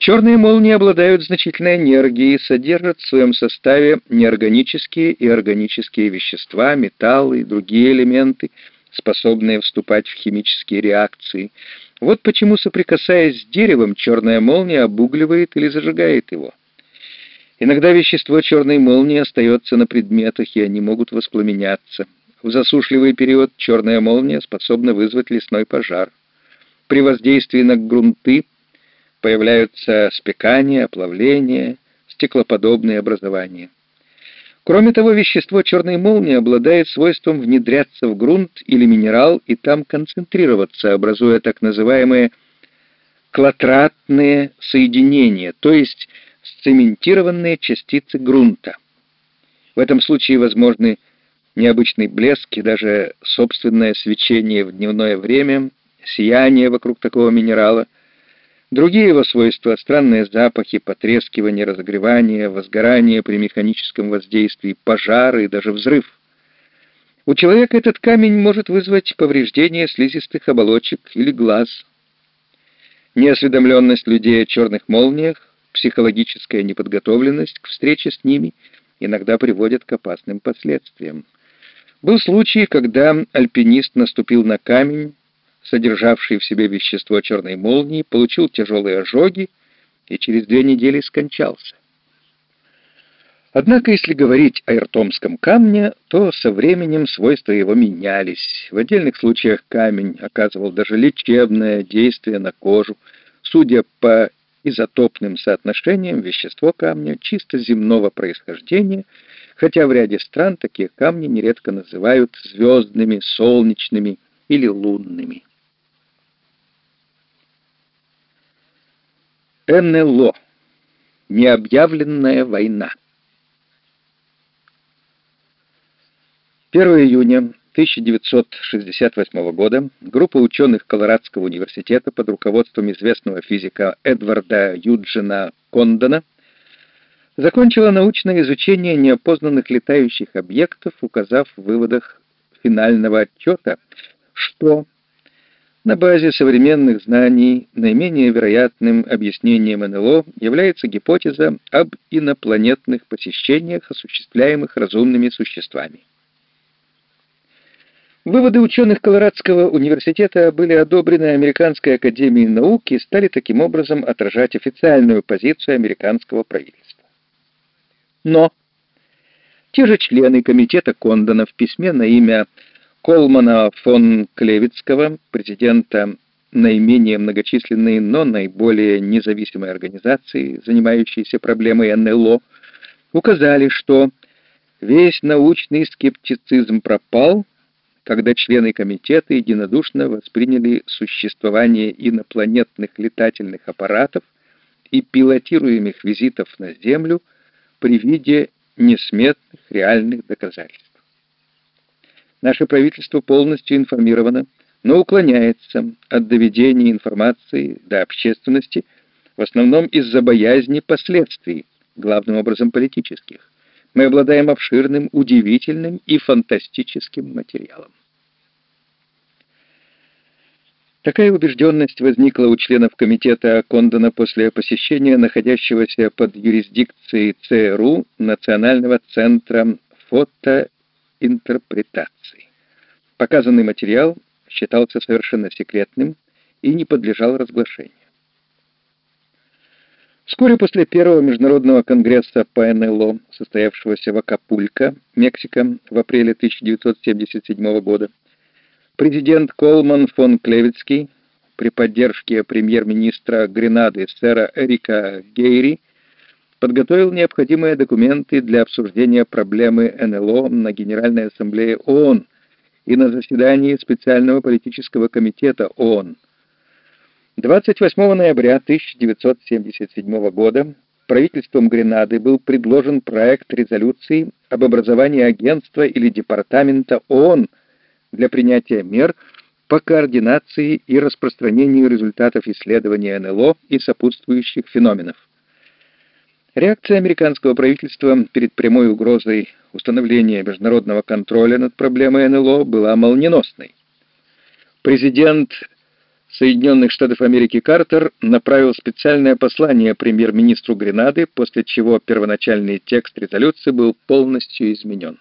Черные молнии обладают значительной энергией, содержат в своем составе неорганические и органические вещества, металлы и другие элементы, способные вступать в химические реакции. Вот почему, соприкасаясь с деревом, черная молния обугливает или зажигает его. Иногда вещество черной молнии остается на предметах, и они могут воспламеняться. В засушливый период черная молния способна вызвать лесной пожар. При воздействии на грунты появляются спекания, оплавления, стеклоподобные образования. Кроме того, вещество черной молнии обладает свойством внедряться в грунт или минерал и там концентрироваться, образуя так называемые клотратные соединения, то есть сцементированные частицы грунта. В этом случае возможны необычный блеск и даже собственное свечение в дневное время, сияние вокруг такого минерала. Другие его свойства — странные запахи, потрескивание, разогревание, возгорание при механическом воздействии, пожары и даже взрыв. У человека этот камень может вызвать повреждение слизистых оболочек или глаз. Неосведомленность людей о черных молниях психологическая неподготовленность к встрече с ними иногда приводят к опасным последствиям. Был случай, когда альпинист наступил на камень, содержавший в себе вещество черной молнии, получил тяжелые ожоги и через две недели скончался. Однако, если говорить о иртомском камне, то со временем свойства его менялись. В отдельных случаях камень оказывал даже лечебное действие на кожу. Судя по изотопным соотношением вещество камня чисто земного происхождения, хотя в ряде стран такие камни нередко называют звездными, солнечными или лунными. НЛО. Необъявленная война. 1 июня 1968 года группа ученых Колорадского университета под руководством известного физика Эдварда Юджина Кондона закончила научное изучение неопознанных летающих объектов, указав в выводах финального отчета, что на базе современных знаний наименее вероятным объяснением НЛО является гипотеза об инопланетных посещениях, осуществляемых разумными существами. Выводы ученых Колорадского университета были одобрены Американской академией наук и стали таким образом отражать официальную позицию американского правительства. Но те же члены комитета Кондона в письме на имя Колмана фон Клевицкого, президента наименее многочисленной, но наиболее независимой организации, занимающейся проблемой НЛО, указали, что весь научный скептицизм пропал, когда члены комитета единодушно восприняли существование инопланетных летательных аппаратов и пилотируемых визитов на Землю при виде несметных реальных доказательств. Наше правительство полностью информировано, но уклоняется от доведения информации до общественности в основном из-за боязни последствий, главным образом политических. Мы обладаем обширным, удивительным и фантастическим материалом. Такая убежденность возникла у членов комитета Кондона после посещения находящегося под юрисдикцией ЦРУ Национального центра фотоинтерпретации. Показанный материал считался совершенно секретным и не подлежал разглашению. Вскоре после первого международного конгресса по НЛО, состоявшегося в Акапулько, Мексика, в апреле 1977 года, Президент Колман фон Клевицкий при поддержке премьер-министра Гренады сэра Эрика Гейри подготовил необходимые документы для обсуждения проблемы НЛО на Генеральной Ассамблее ООН и на заседании специального политического комитета ООН. 28 ноября 1977 года правительством Гренады был предложен проект резолюции об образовании агентства или департамента ООН – для принятия мер по координации и распространению результатов исследования НЛО и сопутствующих феноменов. Реакция американского правительства перед прямой угрозой установления международного контроля над проблемой НЛО была молниеносной. Президент Соединенных Штатов Америки Картер направил специальное послание премьер-министру Гренады, после чего первоначальный текст резолюции был полностью изменен.